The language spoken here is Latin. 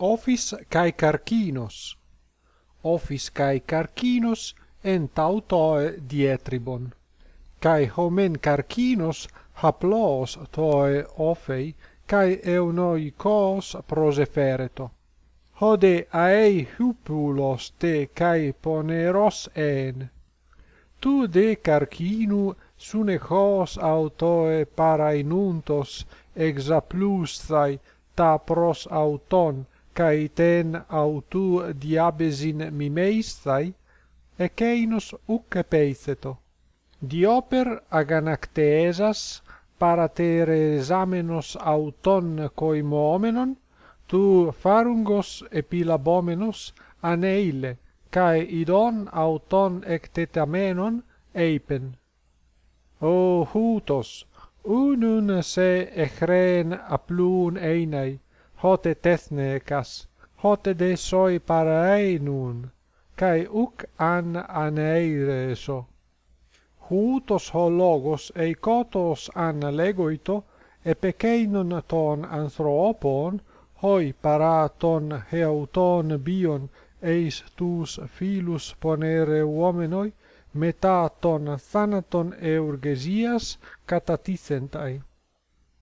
office kai carcinos. Office kai carcinos en tautoe dietribon. Kai homen carcinos haplos toe ophei kai eunoikos prosefereto. Hode aei hupulos te kai poneros en. Tu de carcinu sunechos autoe parainuntos exaplus ta pros auton kai ten autou diabesin mimeisthai ekeinos uk epeitheto dioper aganakteesas parateresamenos auton koimomenon tu pharyngos epilabomenos aneile kai idon auton ectetamenon eipen. O houtos unun se echren aplun einai hote tethnekes hote de desoi pareinun kai uk an aneireso Hutos ho logos eikotos an legoito epekeinon ton anthropon hoi para ton heauton bion eis tus filus ponere uomenoi, metaton thanaton eurgesias ευργεσίας.